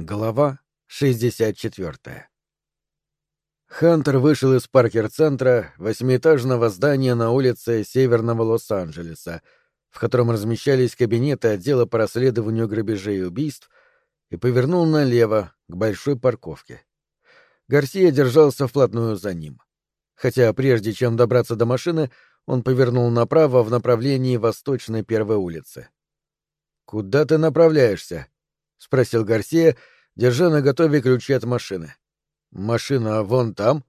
Глава 64 Хантер вышел из Паркер-центра, восьмиэтажного здания на улице Северного Лос-Анджелеса, в котором размещались кабинеты отдела по расследованию грабежей и убийств, и повернул налево, к большой парковке. Гарсия держался вплотную за ним. Хотя прежде чем добраться до машины, он повернул направо в направлении Восточной первой улицы. «Куда ты направляешься?» — спросил Гарсия, держа на готове ключи от машины. «Машина вон там?»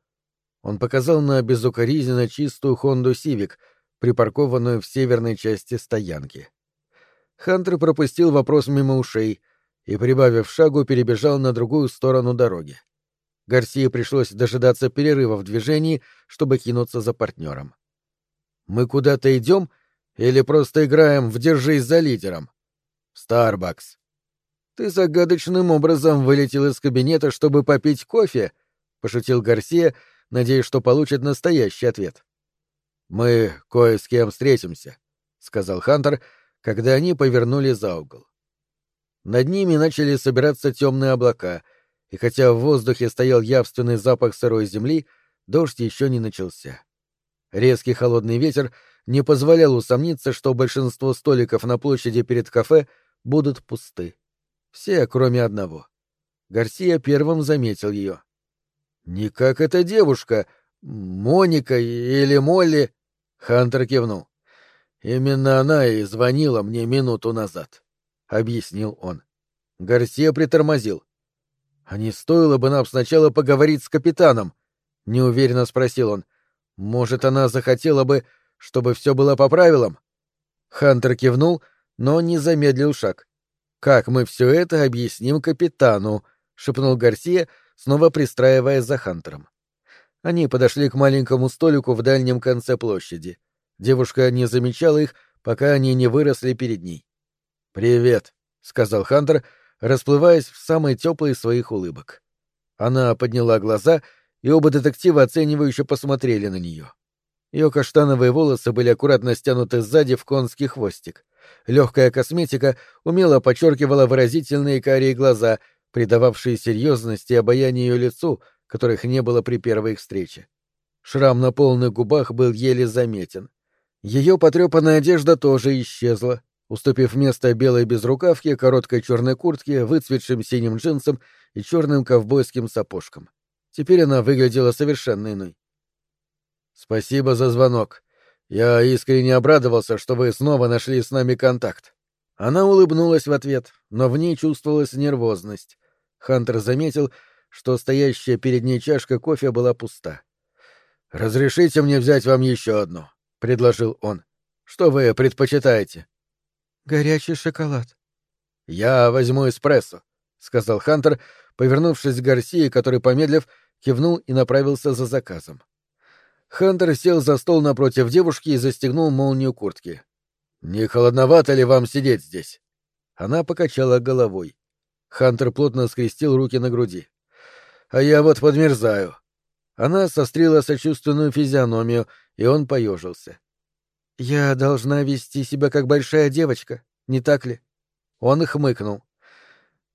Он показал на безукоризненно чистую Хонду Сивик, припаркованную в северной части стоянки. Хантер пропустил вопрос мимо ушей и, прибавив шагу, перебежал на другую сторону дороги. Гарсии пришлось дожидаться перерыва в движении, чтобы кинуться за партнером. «Мы куда-то идем или просто играем в «Держись за лидером»?» «Старбакс», «Ты загадочным образом вылетел из кабинета, чтобы попить кофе?» — пошутил Гарсия, надеясь, что получит настоящий ответ. «Мы кое с кем встретимся», — сказал Хантер, когда они повернули за угол. Над ними начали собираться темные облака, и хотя в воздухе стоял явственный запах сырой земли, дождь еще не начался. Резкий холодный ветер не позволял усомниться, что большинство столиков на площади перед кафе будут пусты. Все, кроме одного. Гарсия первым заметил ее. «Не как эта девушка, Моника или Молли?» Хантер кивнул. «Именно она и звонила мне минуту назад», — объяснил он. Гарсия притормозил. «А не стоило бы нам сначала поговорить с капитаном?» — неуверенно спросил он. «Может, она захотела бы, чтобы все было по правилам?» Хантер кивнул, но не замедлил шаг. «Как мы все это объясним капитану?» — шепнул Гарсия, снова пристраиваясь за Хантером. Они подошли к маленькому столику в дальнем конце площади. Девушка не замечала их, пока они не выросли перед ней. «Привет», — сказал Хантер, расплываясь в самой теплой своих улыбок. Она подняла глаза, и оба детектива оценивающе посмотрели на нее. Ее каштановые волосы были аккуратно стянуты сзади в конский хвостик. Легкая косметика умело подчеркивала выразительные карие глаза, придававшие серьезность и обаяние ее лицу, которых не было при первой их встрече. Шрам на полных губах был еле заметен. Ее потрепанная одежда тоже исчезла, уступив место белой безрукавке, короткой черной куртке, выцветшим синим джинсам и черным ковбойским сапожкам. Теперь она выглядела совершенно иной. «Спасибо за звонок», я искренне обрадовался, что вы снова нашли с нами контакт. Она улыбнулась в ответ, но в ней чувствовалась нервозность. Хантер заметил, что стоящая перед ней чашка кофе была пуста. «Разрешите мне взять вам еще одну», — предложил он. «Что вы предпочитаете?» «Горячий шоколад». «Я возьму эспрессо», — сказал Хантер, повернувшись к Гарсии, который, помедлив, кивнул и направился за заказом. Хантер сел за стол напротив девушки и застегнул молнию куртки. «Не холодновато ли вам сидеть здесь?» Она покачала головой. Хантер плотно скрестил руки на груди. «А я вот подмерзаю». Она сострила сочувственную физиономию, и он поежился. «Я должна вести себя как большая девочка, не так ли?» Он хмыкнул.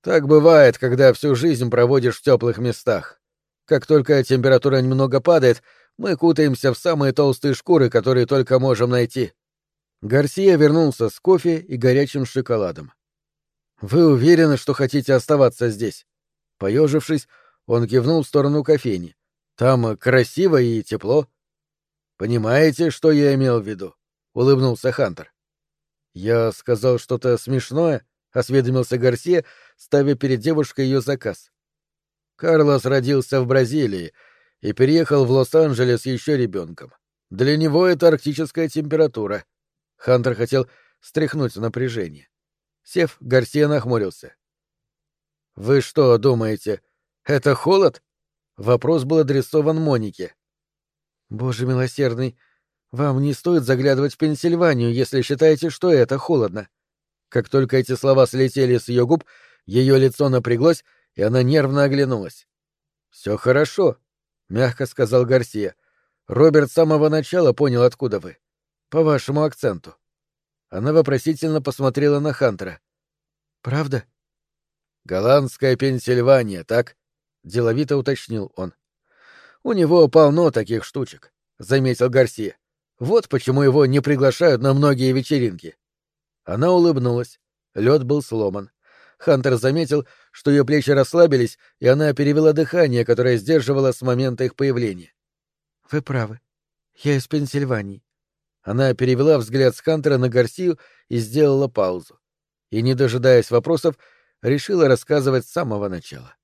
«Так бывает, когда всю жизнь проводишь в теплых местах. Как только температура немного падает, мы кутаемся в самые толстые шкуры, которые только можем найти. Гарсия вернулся с кофе и горячим шоколадом. Вы уверены, что хотите оставаться здесь? Поежившись, он кивнул в сторону кофейни. Там красиво и тепло. Понимаете, что я имел в виду? улыбнулся Хантер. Я сказал что-то смешное, осведомился Гарсия, ставя перед девушкой ее заказ. Карлос родился в Бразилии и переехал в Лос-Анджелес еще ребенком. Для него это арктическая температура. Хантер хотел стряхнуть напряжение. Сев, Гарсия нахмурился. «Вы что думаете, это холод?» Вопрос был адресован Монике. «Боже милосердный, вам не стоит заглядывать в Пенсильванию, если считаете, что это холодно». Как только эти слова слетели с ее губ, ее лицо напряглось, и она нервно оглянулась. «Все хорошо», — мягко сказал Гарсия. «Роберт с самого начала понял, откуда вы. По вашему акценту». Она вопросительно посмотрела на Хантера. «Правда?» Голландская Пенсильвания, так? Деловито уточнил он. У него полно таких штучек, заметил Гарсия. Вот почему его не приглашают на многие вечеринки. Она улыбнулась. Лед был сломан. Хантер заметил, что ее плечи расслабились, и она перевела дыхание, которое сдерживала с момента их появления. Вы правы. Я из Пенсильвании. Она перевела взгляд с Хантера на Гарсию и сделала паузу. И, не дожидаясь вопросов, решила рассказывать с самого начала.